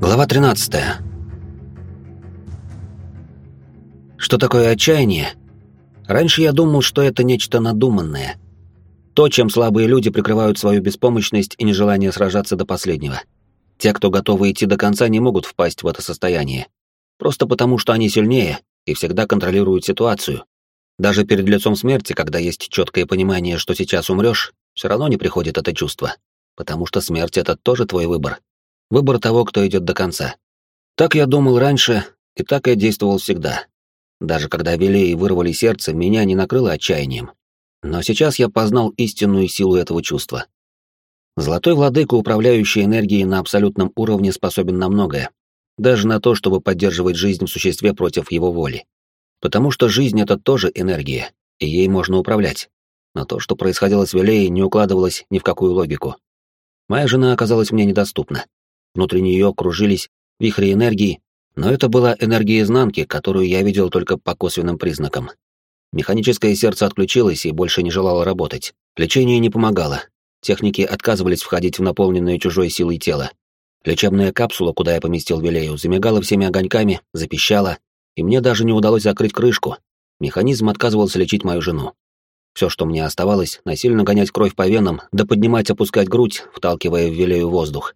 Глава 13. Что такое отчаяние? Раньше я думал, что это нечто надуманное. То, чем слабые люди прикрывают свою беспомощность и нежелание сражаться до последнего. Те, кто готовы идти до конца, не могут впасть в это состояние. Просто потому, что они сильнее и всегда контролируют ситуацию. Даже перед лицом смерти, когда есть четкое понимание, что сейчас умрешь, все равно не приходит это чувство. Потому что смерть — это тоже твой выбор, Выбор того, кто идет до конца. Так я думал раньше, и так я действовал всегда. Даже когда Велеи вырвали сердце, меня не накрыло отчаянием. Но сейчас я познал истинную силу этого чувства. Золотой владыка, управляющий энергией на абсолютном уровне, способен на многое. Даже на то, чтобы поддерживать жизнь в существе против его воли. Потому что жизнь — это тоже энергия, и ей можно управлять. Но то, что происходило с Велеей, не укладывалось ни в какую логику. Моя жена оказалась мне недоступна. Внутри нее кружились вихри энергии, но это была энергия изнанки, которую я видел только по косвенным признакам. Механическое сердце отключилось и больше не желало работать. Лечение не помогало. Техники отказывались входить в наполненное чужой силой тело. Лечебная капсула, куда я поместил Вилею, замигала всеми огоньками, запищала, и мне даже не удалось закрыть крышку. Механизм отказывался лечить мою жену. Все, что мне оставалось, насильно гонять кровь по венам, да поднимать-опускать грудь, вталкивая в Вилею воздух.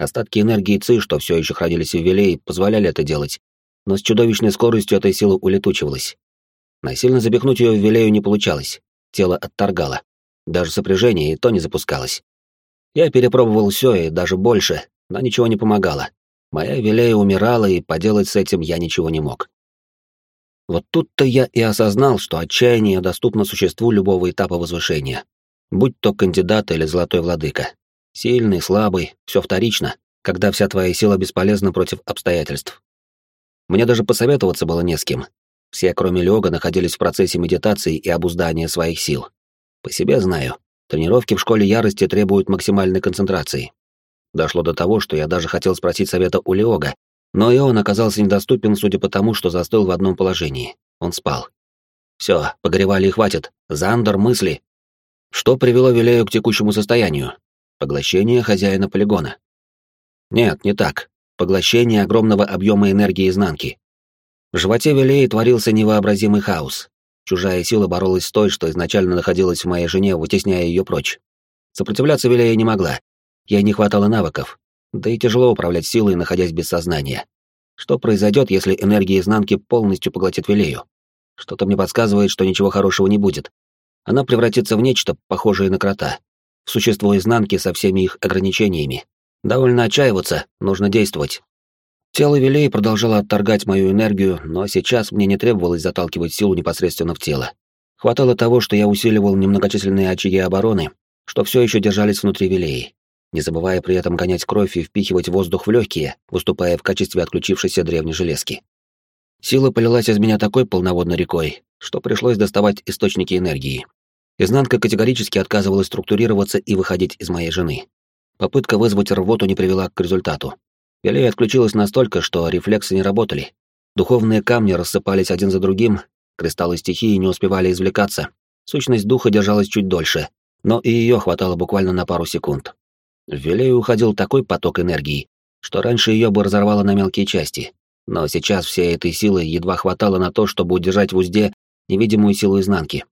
Остатки энергии ЦИ, что все еще хранились в Вилее, позволяли это делать, но с чудовищной скоростью эта сила улетучивалась. Насильно запихнуть ее в Вилею не получалось, тело отторгало. Даже сопряжение и то не запускалось. Я перепробовал все и даже больше, но ничего не помогало. Моя Вилея умирала, и поделать с этим я ничего не мог. Вот тут-то я и осознал, что отчаяние доступно существу любого этапа возвышения, будь то кандидат или золотой владыка. Сильный, слабый, все вторично, когда вся твоя сила бесполезна против обстоятельств. Мне даже посоветоваться было не с кем. Все, кроме Лёга, находились в процессе медитации и обуздания своих сил. По себе знаю, тренировки в школе ярости требуют максимальной концентрации. Дошло до того, что я даже хотел спросить совета у Леога, но и он оказался недоступен, судя по тому, что застыл в одном положении. Он спал. Все, погревали и хватит. Зандер, мысли. Что привело Вилею к текущему состоянию? Поглощение хозяина полигона. Нет, не так. Поглощение огромного объема энергии изнанки. В животе Вилеи творился невообразимый хаос. Чужая сила боролась с той, что изначально находилась в моей жене, вытесняя ее прочь. Сопротивляться Вилея не могла. Ей не хватало навыков. Да и тяжело управлять силой, находясь без сознания. Что произойдет, если энергия изнанки полностью поглотит Вилею? Что-то мне подсказывает, что ничего хорошего не будет. Она превратится в нечто, похожее на крота существо изнанки со всеми их ограничениями. Довольно отчаиваться, нужно действовать. Тело Вилей продолжало отторгать мою энергию, но сейчас мне не требовалось заталкивать силу непосредственно в тело. Хватало того, что я усиливал немногочисленные очаги обороны, что все еще держались внутри Вилеи, не забывая при этом гонять кровь и впихивать воздух в легкие, выступая в качестве отключившейся древней железки. Сила полилась из меня такой полноводной рекой, что пришлось доставать источники энергии. Изнанка категорически отказывалась структурироваться и выходить из моей жены. Попытка вызвать рвоту не привела к результату. Елея отключилась настолько, что рефлексы не работали. Духовные камни рассыпались один за другим, кристаллы стихии не успевали извлекаться. Сущность духа держалась чуть дольше, но и ее хватало буквально на пару секунд. В Велею уходил такой поток энергии, что раньше ее бы разорвало на мелкие части. Но сейчас всей этой силы едва хватало на то, чтобы удержать в узде невидимую силу изнанки.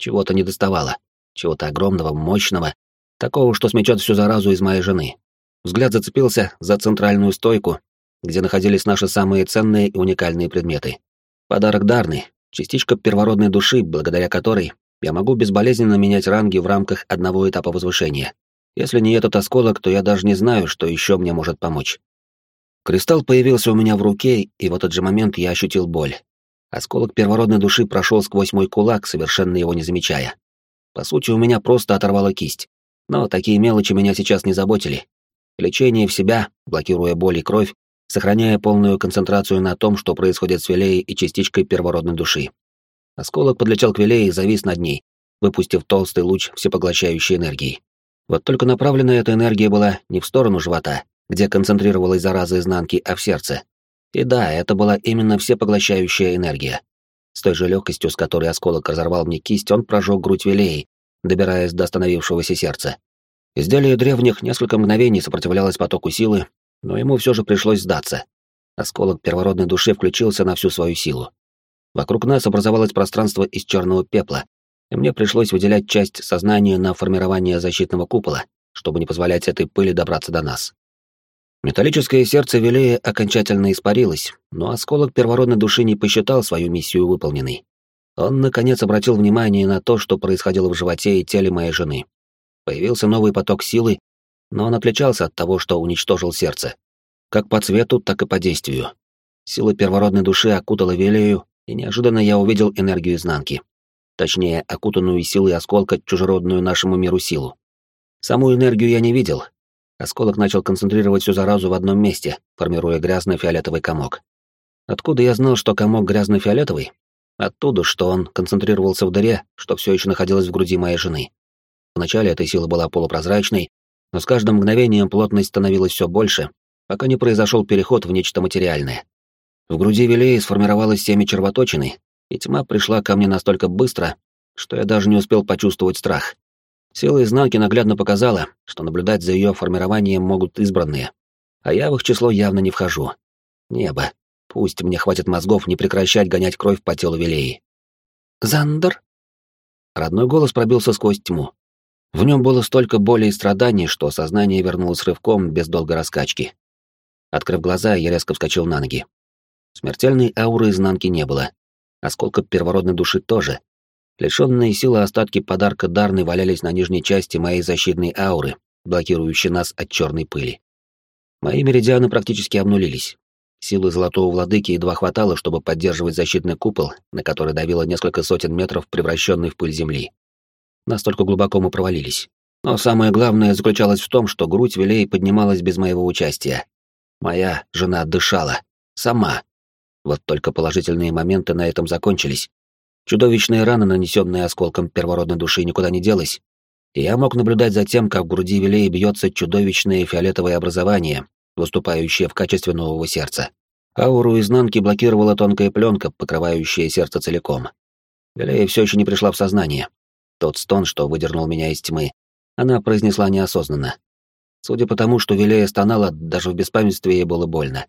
Чего-то не доставало. Чего-то огромного, мощного. Такого, что сметет всю заразу из моей жены. Взгляд зацепился за центральную стойку, где находились наши самые ценные и уникальные предметы. Подарок Дарны, частичка первородной души, благодаря которой я могу безболезненно менять ранги в рамках одного этапа возвышения. Если не этот осколок, то я даже не знаю, что еще мне может помочь. Кристалл появился у меня в руке, и в этот же момент я ощутил боль. Осколок первородной души прошел сквозь мой кулак, совершенно его не замечая. По сути, у меня просто оторвала кисть. Но такие мелочи меня сейчас не заботили. Лечение в себя, блокируя боль и кровь, сохраняя полную концентрацию на том, что происходит с Вилеей и частичкой первородной души. Осколок подлетел к Вилее и завис над ней, выпустив толстый луч всепоглощающей энергии. Вот только направлена эта энергия была не в сторону живота, где концентрировалась зараза изнанки, а в сердце. И да, это была именно всепоглощающая энергия. С той же легкостью, с которой осколок разорвал мне кисть, он прожег грудь Вилеи, добираясь до остановившегося сердца. Изделие древних несколько мгновений сопротивлялось потоку силы, но ему все же пришлось сдаться. Осколок первородной души включился на всю свою силу. Вокруг нас образовалось пространство из черного пепла, и мне пришлось выделять часть сознания на формирование защитного купола, чтобы не позволять этой пыли добраться до нас. Металлическое сердце Велея окончательно испарилось, но осколок первородной души не посчитал свою миссию выполненной. Он, наконец, обратил внимание на то, что происходило в животе и теле моей жены. Появился новый поток силы, но он отличался от того, что уничтожил сердце. Как по цвету, так и по действию. Сила первородной души окутала Велею, и неожиданно я увидел энергию изнанки. Точнее, окутанную силой осколка чужеродную нашему миру силу. Саму энергию я не видел, Осколок начал концентрировать всю заразу в одном месте, формируя грязно-фиолетовый комок. Откуда я знал, что комок грязно-фиолетовый? Оттуда, что он концентрировался в дыре, что все еще находилось в груди моей жены. Вначале эта сила была полупрозрачной, но с каждым мгновением плотность становилась все больше, пока не произошел переход в нечто материальное. В груди Вилеи сформировалось семя червоточины, и тьма пришла ко мне настолько быстро, что я даже не успел почувствовать страх. Сила изнанки наглядно показала, что наблюдать за ее формированием могут избранные, а я в их число явно не вхожу. Небо, пусть мне хватит мозгов не прекращать гонять кровь по телу Вилеи. «Зандер?» Родной голос пробился сквозь тьму. В нем было столько боли и страданий, что сознание вернулось рывком без долгой раскачки. Открыв глаза, я резко вскочил на ноги. Смертельной ауры изнанки не было. Осколка первородной души тоже, Лишенные силы остатки подарка Дарны валялись на нижней части моей защитной ауры, блокирующей нас от черной пыли. Мои меридианы практически обнулились. Силы Золотого Владыки едва хватало, чтобы поддерживать защитный купол, на который давило несколько сотен метров, превращенный в пыль земли. Настолько глубоко мы провалились. Но самое главное заключалось в том, что грудь Вилей поднималась без моего участия. Моя жена дышала. Сама. Вот только положительные моменты на этом закончились. Чудовищная рана, нанесенная осколком первородной души, никуда не делась, и я мог наблюдать за тем, как в груди Вилей бьется чудовищное фиолетовое образование, выступающее в качестве нового сердца. Ауру изнанки блокировала тонкая пленка, покрывающая сердце целиком. Вилея все еще не пришла в сознание. Тот стон, что выдернул меня из тьмы, она произнесла неосознанно. Судя по тому, что Вилея стонала, даже в беспамятстве ей было больно.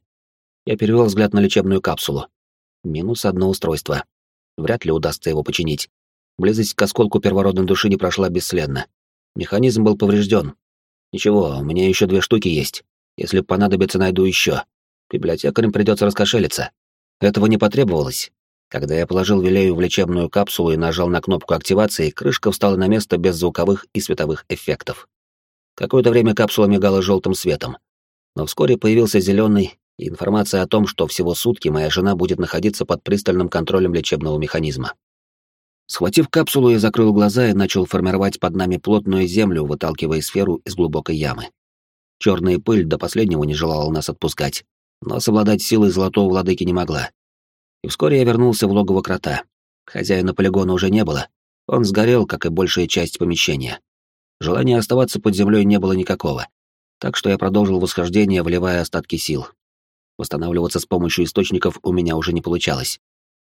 Я перевел взгляд на лечебную капсулу. Минус одно устройство. Вряд ли удастся его починить. Близость к осколку первородной души не прошла бесследно. Механизм был поврежден. Ничего, у меня еще две штуки есть. Если понадобится, найду еще. Библиотекарям придется раскошелиться. Этого не потребовалось. Когда я положил Вилею в лечебную капсулу и нажал на кнопку активации, крышка встала на место без звуковых и световых эффектов. Какое-то время капсула мигала желтым светом. Но вскоре появился зеленый и информация о том, что всего сутки моя жена будет находиться под пристальным контролем лечебного механизма. Схватив капсулу, я закрыл глаза и начал формировать под нами плотную землю, выталкивая сферу из глубокой ямы. Черная пыль до последнего не желала нас отпускать, но совладать силой золотого владыки не могла. И вскоре я вернулся в логово крота. Хозяина полигона уже не было. Он сгорел, как и большая часть помещения. Желания оставаться под землей не было никакого. Так что я продолжил восхождение, вливая остатки сил. Восстанавливаться с помощью источников у меня уже не получалось.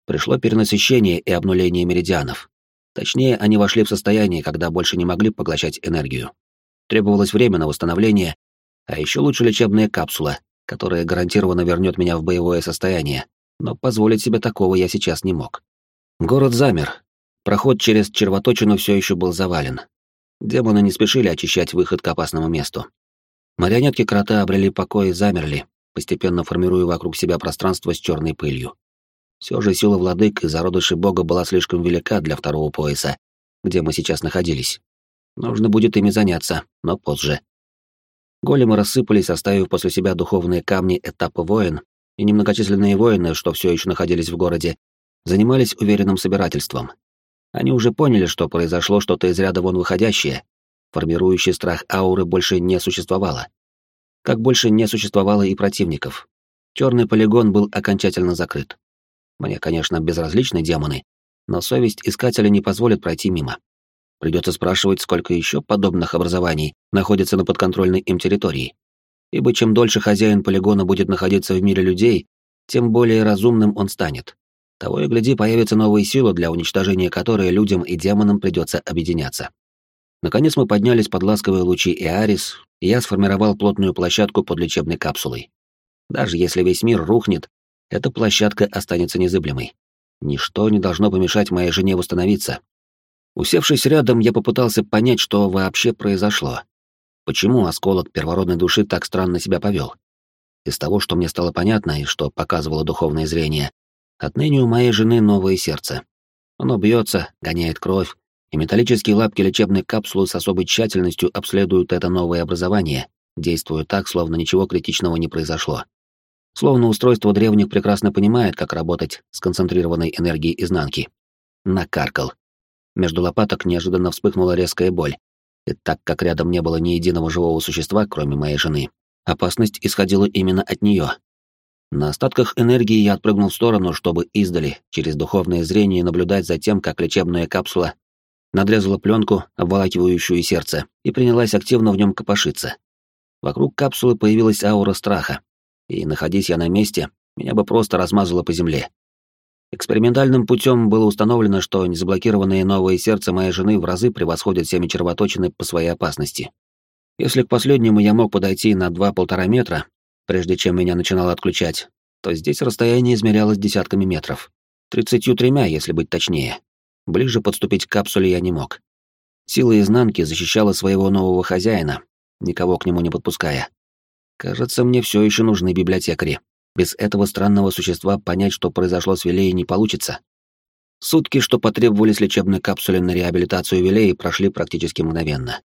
Пришло перенасыщение и обнуление меридианов. Точнее, они вошли в состояние, когда больше не могли поглощать энергию. Требовалось время на восстановление, а еще лучше лечебная капсула, которая гарантированно вернет меня в боевое состояние, но позволить себе такого я сейчас не мог. Город замер. Проход через червоточину все еще был завален. Демоны не спешили очищать выход к опасному месту. Марионетки крота обрели покой и замерли, постепенно формируя вокруг себя пространство с черной пылью. Все же сила владык и зародыши бога была слишком велика для второго пояса, где мы сейчас находились. Нужно будет ими заняться, но позже. Големы рассыпались, оставив после себя духовные камни этапа воин, и немногочисленные воины, что все еще находились в городе, занимались уверенным собирательством. Они уже поняли, что произошло что-то из ряда вон выходящее, формирующий страх ауры больше не существовало как больше не существовало и противников. Черный полигон был окончательно закрыт. Мне, конечно, безразличны демоны, но совесть искателя не позволит пройти мимо. Придется спрашивать, сколько еще подобных образований находится на подконтрольной им территории. Ибо чем дольше хозяин полигона будет находиться в мире людей, тем более разумным он станет. Того и гляди, появятся новые силы, для уничтожения которой людям и демонам придется объединяться. Наконец мы поднялись под ласковые лучи Иарис, и я сформировал плотную площадку под лечебной капсулой. Даже если весь мир рухнет, эта площадка останется незыблемой. Ничто не должно помешать моей жене восстановиться. Усевшись рядом, я попытался понять, что вообще произошло. Почему осколок первородной души так странно себя повел? Из того, что мне стало понятно и что показывало духовное зрение, отныне у моей жены новое сердце. Оно бьется, гоняет кровь, и металлические лапки лечебной капсулы с особой тщательностью обследуют это новое образование, действуя так, словно ничего критичного не произошло. Словно устройство древних прекрасно понимает, как работать с концентрированной энергией изнанки. Накаркал. Между лопаток неожиданно вспыхнула резкая боль. И так как рядом не было ни единого живого существа, кроме моей жены, опасность исходила именно от нее. На остатках энергии я отпрыгнул в сторону, чтобы издали, через духовное зрение, наблюдать за тем, как лечебная капсула надрезала пленку, обволакивающую сердце, и принялась активно в нем копошиться. Вокруг капсулы появилась аура страха, и, находясь я на месте, меня бы просто размазало по земле. Экспериментальным путем было установлено, что незаблокированное новое сердце моей жены в разы превосходит всеми червоточины по своей опасности. Если к последнему я мог подойти на 2-1,5 метра, прежде чем меня начинало отключать, то здесь расстояние измерялось десятками метров. Тридцатью тремя, если быть точнее. Ближе подступить к капсуле я не мог. Сила изнанки защищала своего нового хозяина, никого к нему не подпуская. Кажется, мне все еще нужны библиотекари. Без этого странного существа понять, что произошло с Вилеей, не получится. Сутки, что потребовались лечебной капсуле на реабилитацию Вилеи, прошли практически мгновенно.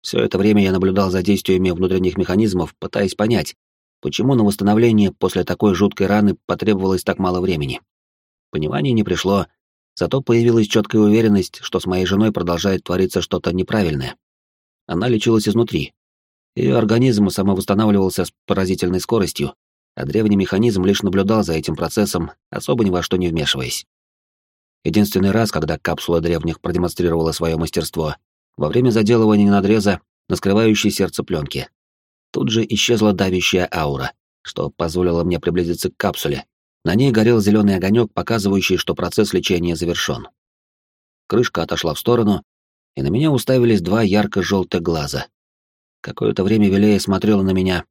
Все это время я наблюдал за действиями внутренних механизмов, пытаясь понять, почему на восстановление после такой жуткой раны потребовалось так мало времени. Понимания не пришло, Зато появилась четкая уверенность, что с моей женой продолжает твориться что-то неправильное. Она лечилась изнутри. Ее организм самовосстанавливался с поразительной скоростью, а древний механизм лишь наблюдал за этим процессом, особо ни во что не вмешиваясь. Единственный раз, когда капсула древних продемонстрировала свое мастерство, во время заделывания надреза на скрывающей сердце пленки. Тут же исчезла давящая аура, что позволило мне приблизиться к капсуле, на ней горел зеленый огонек, показывающий, что процесс лечения завершен. Крышка отошла в сторону, и на меня уставились два ярко-желтых глаза. Какое-то время Вилея смотрела на меня,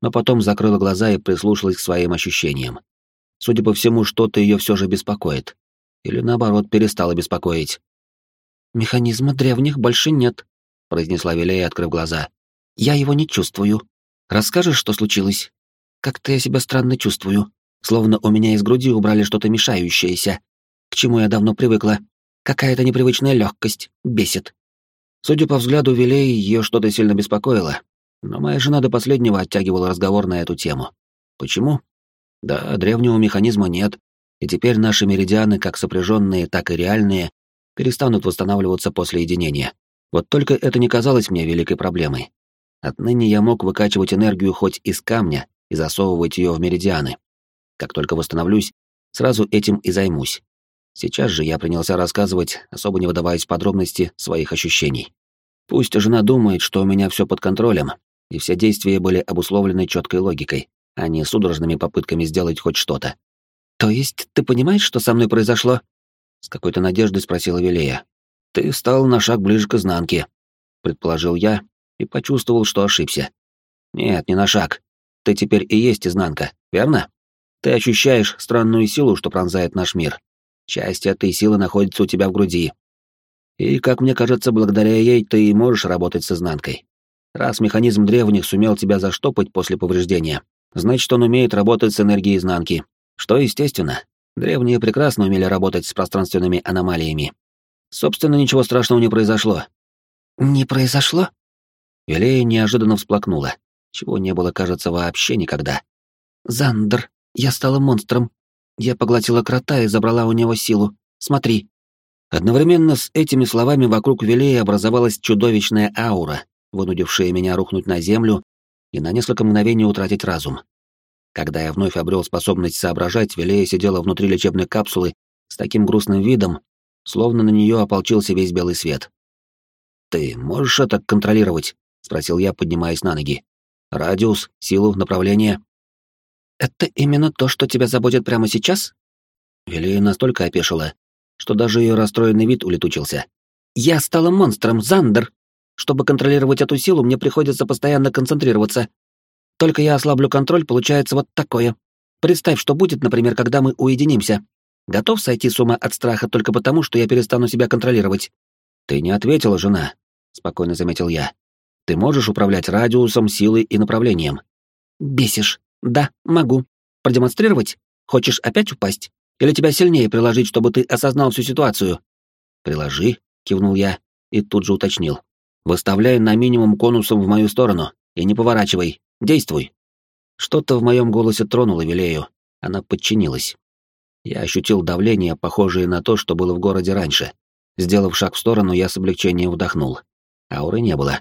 но потом закрыла глаза и прислушалась к своим ощущениям. Судя по всему, что-то ее все же беспокоит. Или наоборот, перестало беспокоить. «Механизма древних больше нет», — произнесла Вилея, открыв глаза. «Я его не чувствую. Расскажешь, что случилось? Как-то я себя странно чувствую словно у меня из груди убрали что-то мешающееся, к чему я давно привыкла. Какая-то непривычная легкость, бесит. Судя по взгляду Вилей, ее что-то сильно беспокоило, но моя жена до последнего оттягивала разговор на эту тему. Почему? Да, древнего механизма нет, и теперь наши меридианы, как сопряженные, так и реальные, перестанут восстанавливаться после единения. Вот только это не казалось мне великой проблемой. Отныне я мог выкачивать энергию хоть из камня и засовывать ее в меридианы. Как только восстановлюсь, сразу этим и займусь. Сейчас же я принялся рассказывать, особо не выдаваясь подробности своих ощущений. Пусть жена думает, что у меня все под контролем, и все действия были обусловлены четкой логикой, а не судорожными попытками сделать хоть что-то. «То есть ты понимаешь, что со мной произошло?» С какой-то надеждой спросила Вилея. «Ты встал на шаг ближе к изнанке», — предположил я и почувствовал, что ошибся. «Нет, не на шаг. Ты теперь и есть изнанка, верно?» Ты ощущаешь странную силу, что пронзает наш мир. Часть этой силы находится у тебя в груди. И, как мне кажется, благодаря ей ты и можешь работать с изнанкой. Раз механизм древних сумел тебя заштопать после повреждения, значит, он умеет работать с энергией изнанки. Что естественно. Древние прекрасно умели работать с пространственными аномалиями. Собственно, ничего страшного не произошло. «Не произошло?» Велея неожиданно всплакнула, чего не было, кажется, вообще никогда. «Зандер, я стала монстром. Я поглотила крота и забрала у него силу. Смотри. Одновременно с этими словами вокруг Велея образовалась чудовищная аура, вынудившая меня рухнуть на землю и на несколько мгновений утратить разум. Когда я вновь обрел способность соображать, Велея сидела внутри лечебной капсулы с таким грустным видом, словно на нее ополчился весь белый свет. «Ты можешь это контролировать?» — спросил я, поднимаясь на ноги. «Радиус, силу, направление?» «Это именно то, что тебя заботит прямо сейчас?» Велия настолько опешила, что даже ее расстроенный вид улетучился. «Я стала монстром, Зандер! Чтобы контролировать эту силу, мне приходится постоянно концентрироваться. Только я ослаблю контроль, получается вот такое. Представь, что будет, например, когда мы уединимся. Готов сойти с ума от страха только потому, что я перестану себя контролировать? Ты не ответила, жена, спокойно заметил я. Ты можешь управлять радиусом, силой и направлением. Бесишь. Да, могу. Продемонстрировать? Хочешь опять упасть? Или тебя сильнее приложить, чтобы ты осознал всю ситуацию? Приложи, кивнул я и тут же уточнил. Выставляй на минимум конусом в мою сторону и не поворачивай. Действуй. Что-то в моем голосе тронуло Вилею. Она подчинилась. Я ощутил давление, похожее на то, что было в городе раньше. Сделав шаг в сторону, я с облегчением вдохнул. Ауры не было.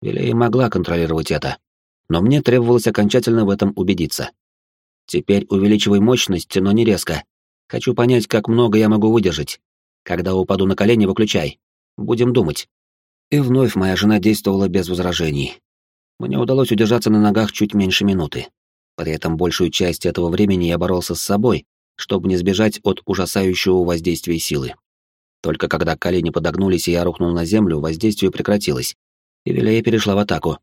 Вилея могла контролировать это. Но мне требовалось окончательно в этом убедиться. Теперь увеличивай мощность, но не резко. Хочу понять, как много я могу выдержать. Когда упаду на колени, выключай. Будем думать. И вновь моя жена действовала без возражений. Мне удалось удержаться на ногах чуть меньше минуты. При этом большую часть этого времени я боролся с собой, чтобы не сбежать от ужасающего воздействия силы. Только когда колени подогнулись и я рухнул на землю, воздействие прекратилось, и Вилея перешла в атаку.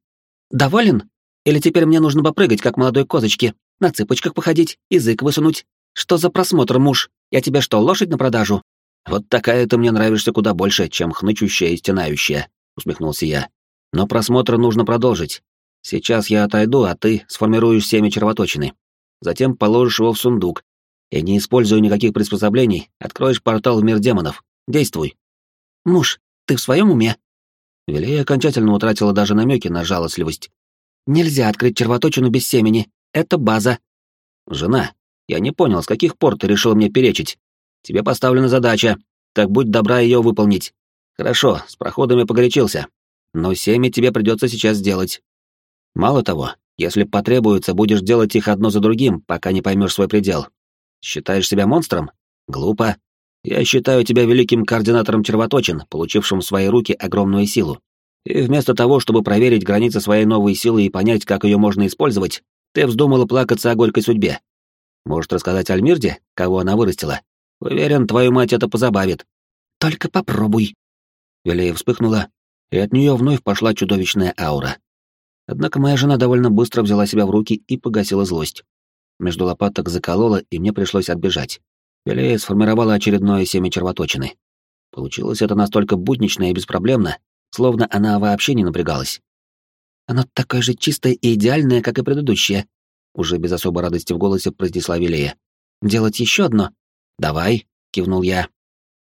«Доволен? Или теперь мне нужно попрыгать, как молодой козочке, на цыпочках походить, язык высунуть? Что за просмотр, муж? Я тебе что, лошадь на продажу?» «Вот такая ты мне нравишься куда больше, чем хнычущая и стенающая», — усмехнулся я. «Но просмотр нужно продолжить. Сейчас я отойду, а ты сформируешь семя червоточины. Затем положишь его в сундук, и, не используя никаких приспособлений, откроешь портал в мир демонов. Действуй. Муж, ты в своем уме? Велея окончательно утратила даже намеки на жалостливость. Нельзя открыть червоточину без семени. Это база. Жена, я не понял, с каких пор ты решила мне перечить. Тебе поставлена задача, так будь добра ее выполнить. Хорошо, с проходами погорячился. Но семя тебе придется сейчас сделать. Мало того, если потребуется, будешь делать их одно за другим, пока не поймешь свой предел. Считаешь себя монстром? Глупо. Я считаю тебя великим координатором червоточин, получившим в свои руки огромную силу. И вместо того, чтобы проверить границы своей новой силы и понять, как ее можно использовать, ты вздумала плакаться о горькой судьбе. Может рассказать Альмирде, кого она вырастила? Уверен, твою мать это позабавит. Только попробуй. Велея вспыхнула, и от нее вновь пошла чудовищная аура. Однако моя жена довольно быстро взяла себя в руки и погасила злость. Между лопаток заколола, и мне пришлось отбежать. Велея сформировала очередное семя червоточины. Получилось это настолько буднично и беспроблемно, словно она вообще не напрягалась. «Оно такое же чистое и идеальное, как и предыдущее», уже без особой радости в голосе произнесла Велея. «Делать еще одно?» «Давай», — кивнул я.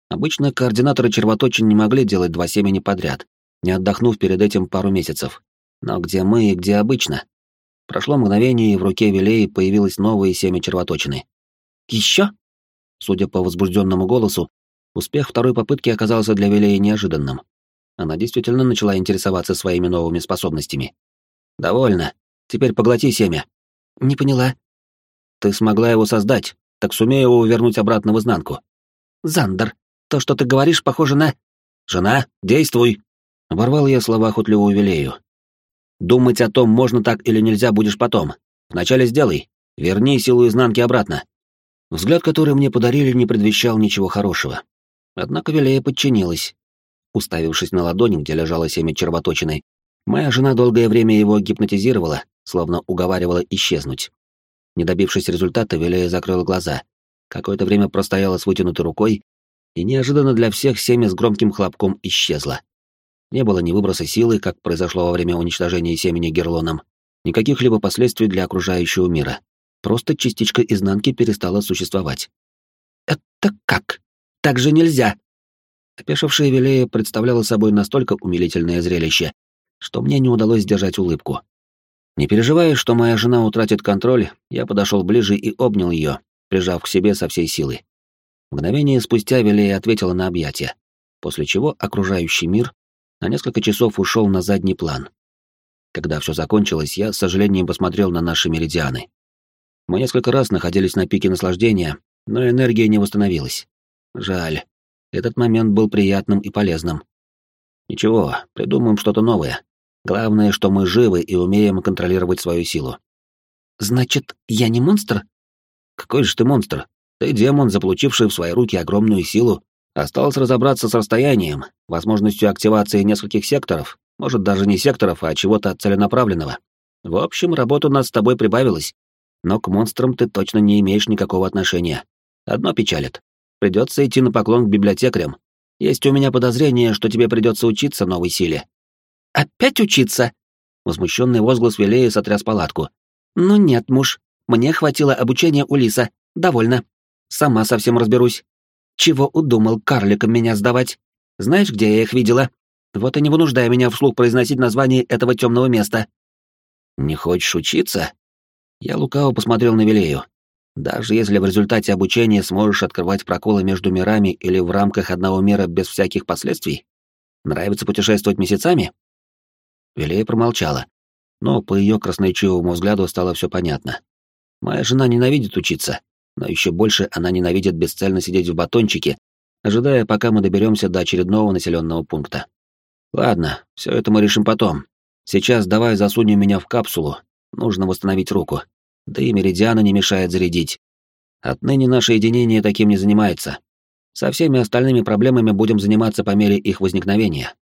Обычно координаторы червоточин не могли делать два семени подряд, не отдохнув перед этим пару месяцев. Но где мы и где обычно? Прошло мгновение, и в руке Вилеи появилось новое семя червоточины. «Еще?» Судя по возбужденному голосу, успех второй попытки оказался для Вилеи неожиданным. Она действительно начала интересоваться своими новыми способностями. «Довольно. Теперь поглоти семя». «Не поняла». «Ты смогла его создать, так сумей его вернуть обратно в изнанку». «Зандер, то, что ты говоришь, похоже на...» «Жена, действуй!» Оборвал я слова охотливую Вилею. Думать о том, можно так или нельзя, будешь потом. Вначале сделай. Верни силу изнанки обратно. Взгляд, который мне подарили, не предвещал ничего хорошего. Однако Велея подчинилась. Уставившись на ладонь, где лежало семя червоточиной, моя жена долгое время его гипнотизировала, словно уговаривала исчезнуть. Не добившись результата, Велея закрыла глаза. Какое-то время простояла с вытянутой рукой, и неожиданно для всех семя с громким хлопком исчезло. Не было ни выброса силы, как произошло во время уничтожения семени Герлоном, ни каких-либо последствий для окружающего мира. Просто частичка изнанки перестала существовать. «Это как? Так же нельзя!» Опешившая Вилея представляла собой настолько умилительное зрелище, что мне не удалось сдержать улыбку. Не переживая, что моя жена утратит контроль, я подошел ближе и обнял ее, прижав к себе со всей силы. Мгновение спустя Вилея ответила на объятия, после чего окружающий мир на несколько часов ушел на задний план. Когда все закончилось, я с сожалением посмотрел на наши меридианы. Мы несколько раз находились на пике наслаждения, но энергия не восстановилась. Жаль. Этот момент был приятным и полезным. Ничего, придумаем что-то новое. Главное, что мы живы и умеем контролировать свою силу. Значит, я не монстр? Какой же ты монстр? Ты демон, заполучивший в свои руки огромную силу Осталось разобраться с расстоянием, возможностью активации нескольких секторов Может, даже не секторов, а чего-то целенаправленного. В общем, работа у нас с тобой прибавилась. Но к монстрам ты точно не имеешь никакого отношения. Одно печалит. Придется идти на поклон к библиотекарям. Есть у меня подозрение, что тебе придется учиться новой силе. Опять учиться? Возмущенный возглас Вилея сотряс палатку. Ну нет, муж, мне хватило обучения у Лиса. Довольно. Сама совсем разберусь. Чего удумал карликам меня сдавать? Знаешь, где я их видела? Вот и не вынуждай меня вслух произносить название этого темного места. Не хочешь учиться? Я лукаво посмотрел на Вилею. Даже если в результате обучения сможешь открывать проколы между мирами или в рамках одного мира без всяких последствий? Нравится путешествовать месяцами? Вилея промолчала, но по ее красноречивому взгляду стало все понятно. Моя жена ненавидит учиться, но еще больше она ненавидит бесцельно сидеть в батончике, ожидая, пока мы доберемся до очередного населенного пункта. Ладно, все это мы решим потом. Сейчас давай засунем меня в капсулу, нужно восстановить руку. Да и меридиана не мешает зарядить. Отныне наше единение таким не занимается. Со всеми остальными проблемами будем заниматься по мере их возникновения.